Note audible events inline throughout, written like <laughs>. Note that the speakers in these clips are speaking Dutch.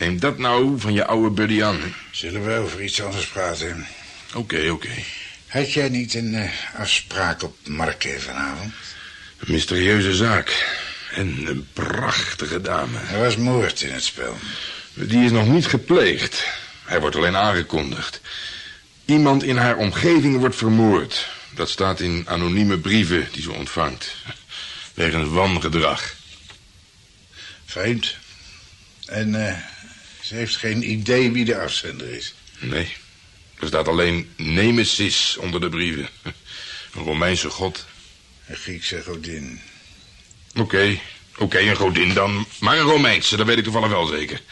Neem dat nou van je oude buddy aan. hè? Zullen we over iets anders praten? Oké, oké. Had jij niet een eh, afspraak op Marke vanavond? Een mysterieuze zaak. En een prachtige dame. Er was moord in het spel. Die is nog niet gepleegd. Hij wordt alleen aangekondigd. Iemand in haar omgeving wordt vermoord. Dat staat in anonieme brieven die ze ontvangt. Wegens wangedrag. Vreemd. En eh, ze heeft geen idee wie de afzender is. Nee. Er staat alleen Nemesis onder de brieven. Een Romeinse god. Een Griekse godin. Oké, oké, een godin dan. Maar een Romeinse, dat weet ik toevallig wel zeker.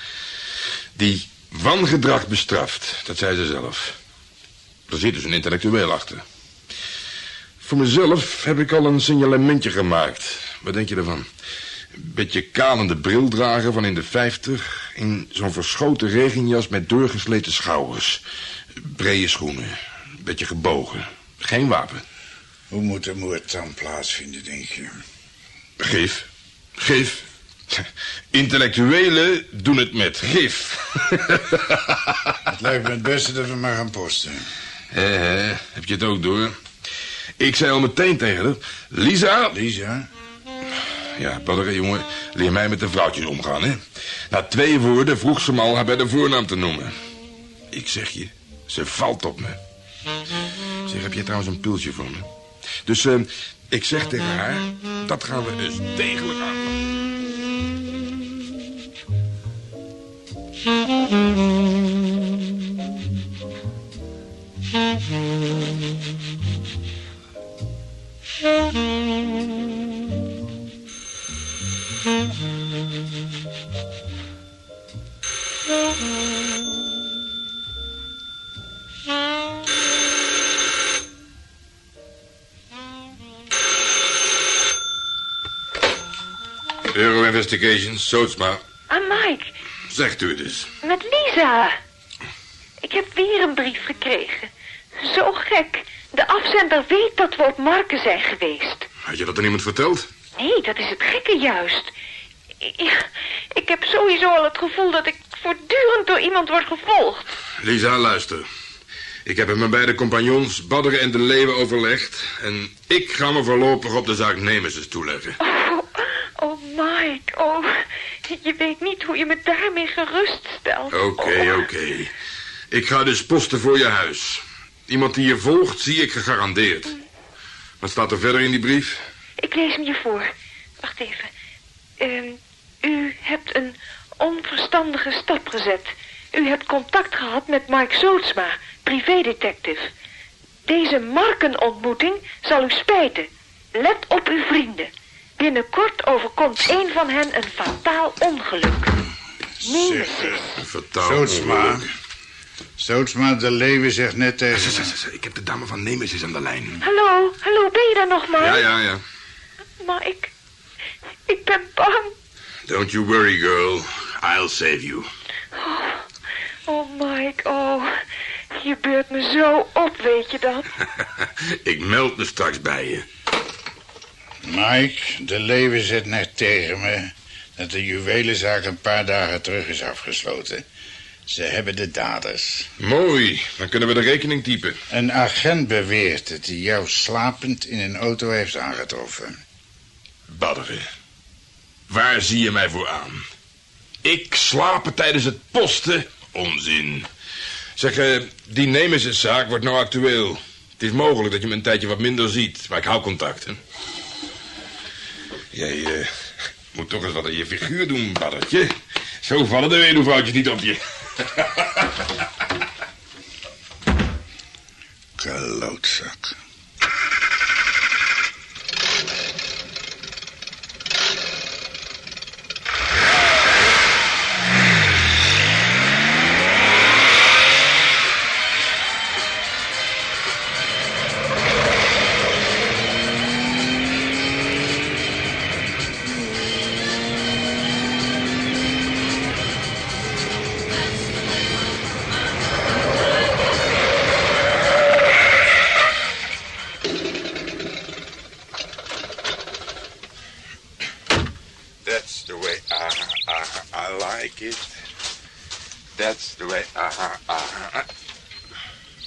Die wangedrag bestraft, dat zei ze zelf. Er zit dus een intellectueel achter. Voor mezelf heb ik al een signalementje gemaakt. Wat denk je ervan? Een beetje kalende bril dragen van in de vijftig... in zo'n verschoten regenjas met doorgesleten schouders. Brede schoenen. Een beetje gebogen. Geen wapen. Hoe moet de moord dan plaatsvinden, denk je? Gif. Gif. Intellectuelen doen het met gif. Het lijkt me het beste dat we maar gaan posten. Hé, hé, heb je het ook door? Ik zei al meteen tegen haar... Lisa... Lisa? Ja, badder, jongen, leer mij met de vrouwtjes omgaan, hè. Na twee woorden vroeg ze me al haar bij de voornaam te noemen. Ik zeg je, ze valt op me. Zeg, heb je trouwens een pilsje voor me? Dus eh, ik zeg tegen haar, dat gaan we dus degelijk aanpakken. Euro Investigation, Sootsma. Ah, Mike, Zegt u het eens. met Lisa. Ik heb weer een brief gekregen. Zo gek. De afzender weet dat we op Marken zijn geweest. Had je dat aan iemand verteld? Nee, dat is het gekke juist. Ik, ik heb sowieso al het gevoel dat ik voortdurend door iemand word gevolgd. Lisa, luister. Ik heb met mijn beide compagnons, Badder en de Leeuwen, overlegd... en ik ga me voorlopig op de zaak Nemesis toeleggen. Oh, oh Mike, oh. Je weet niet hoe je me daarmee geruststelt. Oké, Oh. oké. Ik ga dus posten voor je huis. Iemand die je volgt, zie ik gegarandeerd. Wat staat er verder in die brief? Ik lees hem je voor. Wacht even. Ehm, u hebt een onverstandige stap gezet. U hebt contact gehad met Mike Zootsma, privédetective. Deze markenontmoeting zal u spijten. Let op uw vrienden. Binnenkort overkomt een van hen een fataal ongeluk. Nemesis. Een vertaal Sootsma. ongeluk. Sootsma de Leeuwen zegt net tegen... Ik heb de dame van Nemesis aan de lijn. Hallo, hallo, ben je daar nog maar? Ja, ja, ja. Maar ik... Ik ben bang. Don't you worry, girl. I'll save you. Oh, Mike, oh. Je beurt me zo op, weet je dat? <laughs> ik meld me straks bij je. Mike, de Leeuwen zegt net tegen me... dat de juwelenzaak een paar dagen terug is afgesloten. Ze hebben de daders. Mooi, dan kunnen we de rekening typen. Een agent beweert dat hij jou slapend in een auto heeft aangetroffen. Badderen. Waar zie je mij voor aan? Ik slapen tijdens het posten? Onzin. Zeg, eh, die Nemesis-zaak wordt nou actueel. Het is mogelijk dat je me een tijdje wat minder ziet, maar ik hou contact, hè. Jij eh, moet toch eens wat aan je figuur doen, baddertje. Zo vallen de weduwvrouwtjes niet op je. <laughs> Klootzak.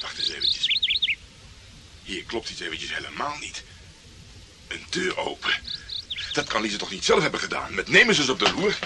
Wacht eens eventjes. Hier klopt iets eventjes helemaal niet. Een deur open. Dat kan Lise toch niet zelf hebben gedaan? Met nemen ze op de loer.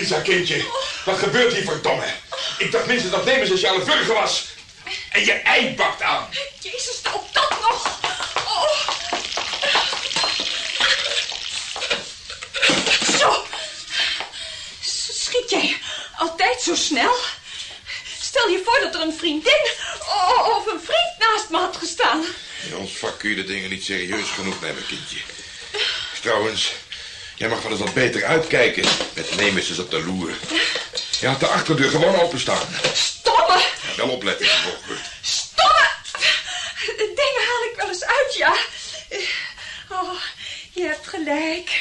Lisa, kindje, wat gebeurt hier verdomme? Ik dacht minstens dat aan het burger was. En je ei bakt aan. Jezus, nou dat nog. Oh. Zo. Schiet jij altijd zo snel? Stel je voor dat er een vriendin o- of een vriend naast me had gestaan. In ons vak kun je de dingen niet serieus genoeg nemen, kindje. Trouwens, jij mag wel eens wat beter uitkijken met Nemesis op de loer. Je had de achterdeur gewoon openstaan. Stomme, Wel opletten, volgende. stomme. Dingen haal ik wel eens uit, ja. Oh, je hebt gelijk.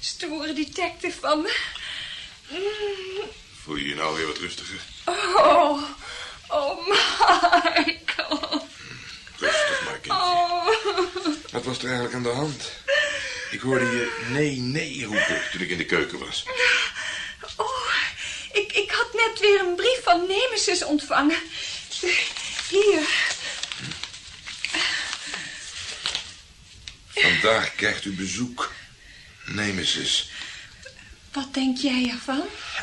Stoere detective van me. Voel je je nou weer wat rustiger? Oh, oh, Michael. Rustig maar, kindje. Oh. Wat was er eigenlijk aan de hand? Ik hoorde je nee, nee roepen toen ik in de keuken was. Oh, ik, ik had net weer een brief van Nemesis ontvangen. Hier. Vandaag krijgt u bezoek. Nemesis. Wat denk jij ervan?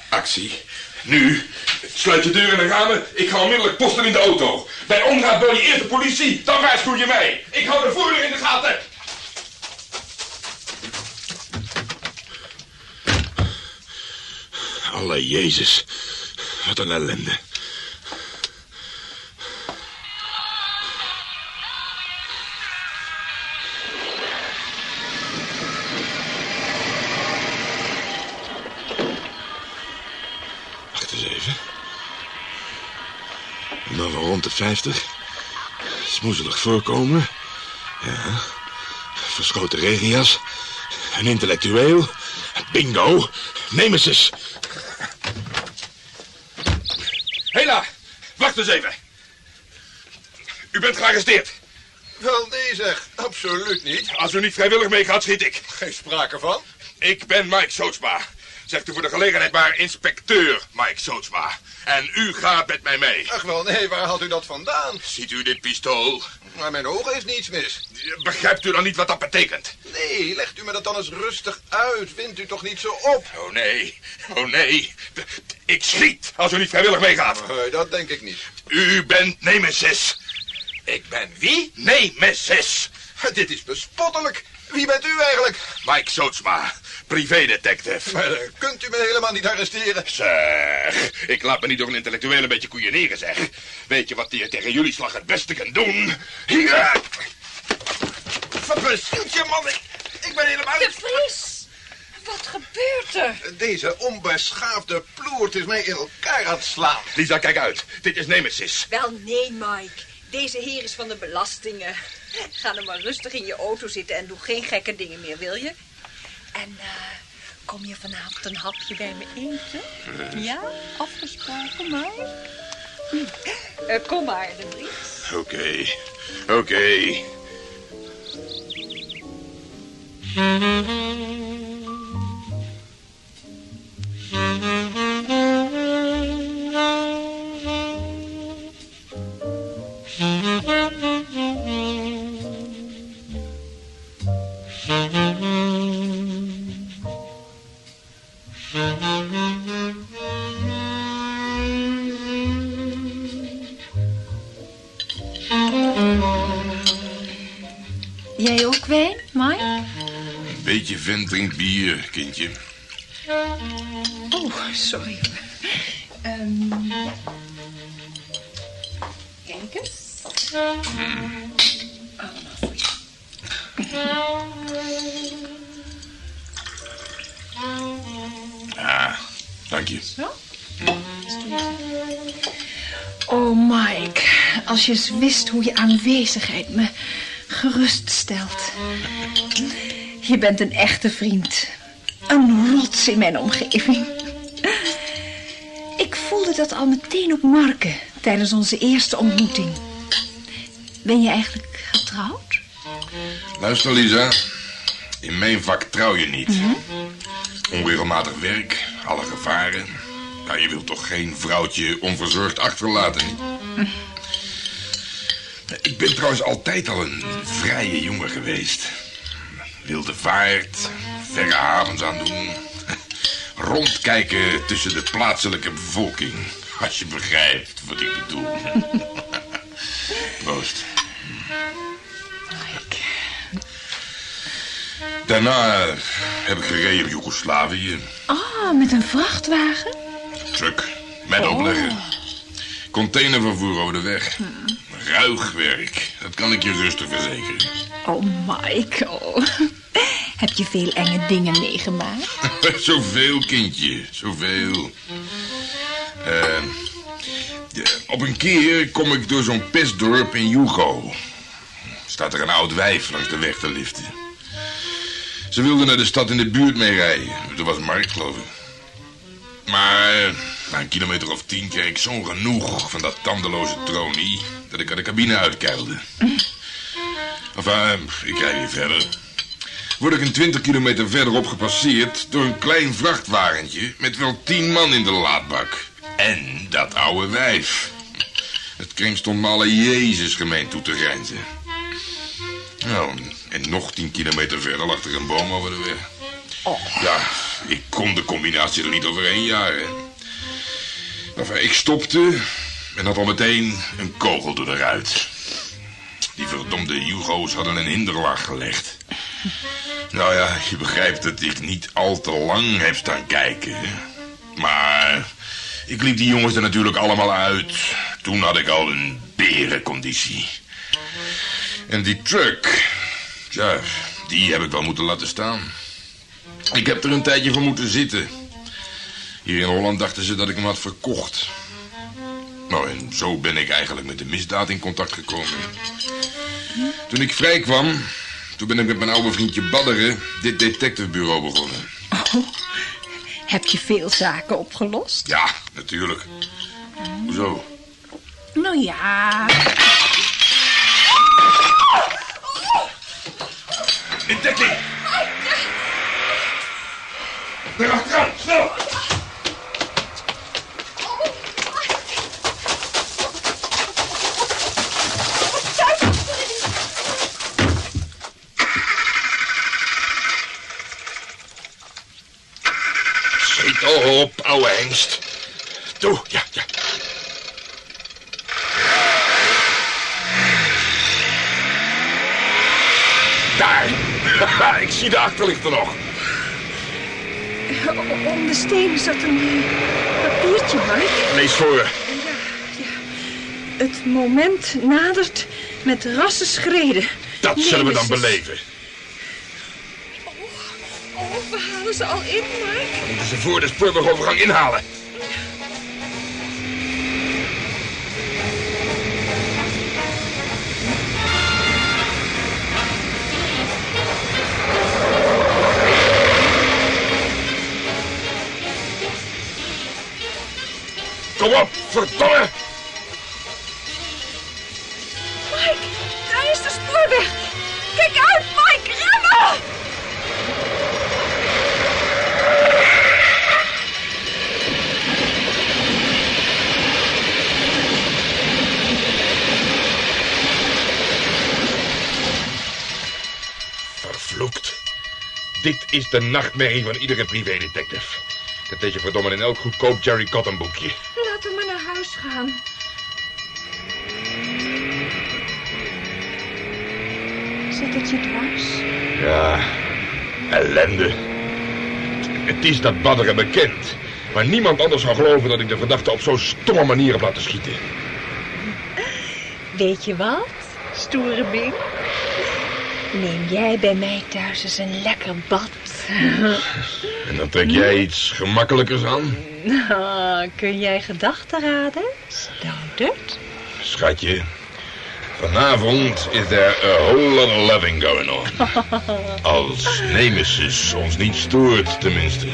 Actie. Nu. Sluit je deur en de ramen. Ik ga onmiddellijk posten in de auto. Bij omgaat bel je eerst de politie. Dan waarschuw je mij. Ik hou de voerder in de gaten. Alle Jezus. Wat een ellende. Wacht eens even. Man van rond de 50. Smoezelig voorkomen. Ja. Verschoten regenjas. Een intellectueel. Bingo. Nemesis. Wacht eens even. U bent gearresteerd. Wel, nee zeg, absoluut niet. Als u niet vrijwillig meegaat, schiet ik. Geen sprake van. Ik ben Mike Sootsma. Zegt u voor de gelegenheid maar inspecteur Mike Sootsma. En u gaat met mij mee. Ach wel, nee, waar haalt u dat vandaan? Ziet u dit pistool? Maar mijn ogen is niets mis. Begrijpt u dan niet wat dat betekent? Nee, legt u me dat dan eens rustig uit. Wint u toch niet zo op? Oh nee, oh nee. Ik schiet als u niet vrijwillig meegaat. Eh, dat denk ik niet. U bent Nemesis. Ik ben wie? Nemesis. <laughs> Dit is bespottelijk. Wie bent u eigenlijk? Mike Sootsma, privédetective. <laughs> Maar eh, kunt u me helemaal niet arresteren? Zeg, ik laat me niet door een intellectueel een beetje koeieneren, zeg. Weet je wat die tegen jullie slag het beste kan doen? Hier! Verbezielt je man, ik, ik ben helemaal... De Vries! Wat gebeurt er? Deze onbeschaafde ploert is mij in elkaar aan het slaan. Lisa, kijk uit. Dit is Nemesis. Wel, nee, Mike. Deze heer is van de belastingen. Ga dan maar rustig in je auto zitten en doe geen gekke dingen meer, wil je? En eh, kom je vanavond een hapje bij me eten? Ja, afgesproken, Mike? Hm. Eh, kom maar, de Vries. Oké, oké. Jij ook wijn, Mike? Een beetje vent drinkt bier, kindje. Oh, sorry. Ehm kijk eens. Allemaal Dank je. Oh, Mike, als je eens wist hoe je aanwezigheid me geruststelt. Je bent een echte vriend. Een rots in mijn omgeving. Ik voelde dat al meteen op Marke tijdens onze eerste ontmoeting. Ben je eigenlijk getrouwd? Luister, Lisa. In mijn vak trouw je niet. Onregelmatig werk, alle gevaren. Nou, je wilt toch geen vrouwtje onverzorgd achterlaten? Ik ben trouwens altijd al een vrije jongen geweest. Wilde vaart, verre havens aandoen. Rondkijken tussen de plaatselijke bevolking. Als je begrijpt wat ik bedoel. <laughs> Proost. Daarna eh, heb ik gereden op Joegoslavië. Ah, met een vrachtwagen? Truck, met opleggen. Containervervoer over de weg. Ruig werk, dat kan ik je rustig verzekeren. Oh. Oh. <laughs> Heb je veel enge dingen meegemaakt? <laughs> zoveel, kindje, zoveel. De- op een keer kom ik door zo'n pestdorp in Jugo. Staat er een oud wijf langs de weg te liften. Ze wilde naar de stad in de buurt mee rijden. Dat was markt, geloof ik. Maar eh, na een kilometer of tien kreeg ik zo'n genoeg van dat tandeloze tronie... dat ik uit de cabine uitkeilde. <laughs> Enfin, ik rijd weer verder. Word ik een 20 kilometer verderop gepasseerd door een klein vrachtwagentje met wel tien man in de laadbak. En dat oude wijf. Het kring stond me alle Jezus gemeen toe te grijnzen. Nou, en nog 10 kilometer verder lag er een boom over de weg. Ja, ik kon de combinatie er niet overheen jaren. Enfin, ik stopte en had al meteen een kogel door de ruit. Die verdomde Jugo's hadden een hinderlaag gelegd. Nou ja, je begrijpt dat ik niet al te lang heb staan kijken. Maar ik liep die jongens er natuurlijk allemaal uit. Toen had ik al een berenconditie. En die truck, ja, die heb ik wel moeten laten staan. Ik heb er een tijdje voor moeten zitten. Hier in Holland dachten ze dat ik hem had verkocht. Nou, en zo ben ik eigenlijk met de misdaad in contact gekomen. Toen ik vrij kwam, toen ben ik met mijn oude vriendje Badderen dit detectivebureau begonnen. Oh, heb je veel zaken opgelost? Ja, natuurlijk. Hoezo? Nou ja, Detective! Erachteraan, snel! Schiet al op, ouwe hengst. Toe, ja, ja. Daar! Ik zie de achterlichten nog. om de stenen zat een papiertje, Mike. Lees voor. Het moment nadert met rasse schreden. Dat zullen we dan Nemesis. beleven. Oh, we halen ze al in, Mike. We moeten ze voor de spoorwegovergang inhalen. Verdomme! Mike, daar is de spoorweg. Kijk uit, Mike, remmen! Vervloekt. Dit is de nachtmerrie van iedere privédetective. Dat weet je verdomme in elk goedkoop Jerry Cotton boekje. Gaan. Zit het je dwars? Ja, ellende. Het is dat badderen bekend. Maar niemand anders zou geloven dat ik de verdachte op zo'n stomme manier heb laten schieten. Weet je wat, stoere Bing? Neem jij bij mij thuis eens een lekker bad. En dan trek jij iets gemakkelijkers aan? Nou, kun jij gedachten raden, Stoudert? Schatje, vanavond is there a whole lot of loving going on. <laughs> Als Nemesis ons niet stoort, tenminste.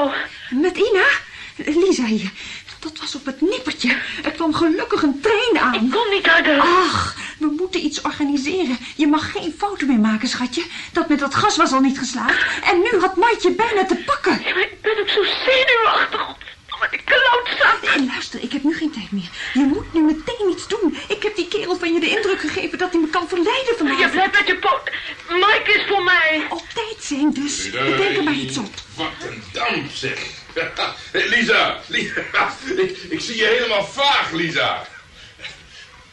Hallo. Met Ina? Lisa hier. Dat was op het nippertje. Er kwam gelukkig een trein aan. Ik kom niet harder. Ach, we moeten iets organiseren. Je mag geen foto meer maken, schatje. Dat met dat gas was al niet geslaagd. En nu had Maatje bijna te pakken. Ja, maar ik ben ook zo zenuwachtig. En luister, ik heb nu geen tijd meer. Je moet nu meteen iets doen. Ik heb die kerel van je de indruk gegeven dat hij me kan verleiden Je vanavond. blijft met je poot. Mike is voor mij. Op tijd zijn dus. Bedenk er maar iets op. Wat een damp, zeg. <laughs> Lisa, Lisa, <laughs> ik, ik zie je helemaal vaag, Lisa.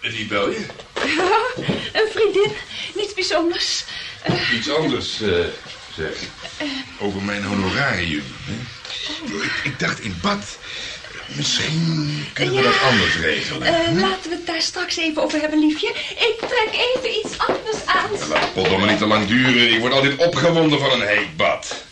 Wie bel je? <laughs> Een vriendin, niets bijzonders. Iets anders, eh, zeg. Over mijn honorarium. Hè? Ik, ik dacht in bad. Misschien kunnen we dat anders regelen. Eh, laten we het daar straks even over hebben, liefje. Ik trek even iets anders aan. Laat het potdomme niet te lang duren. Ik word altijd opgewonden van een heet bad.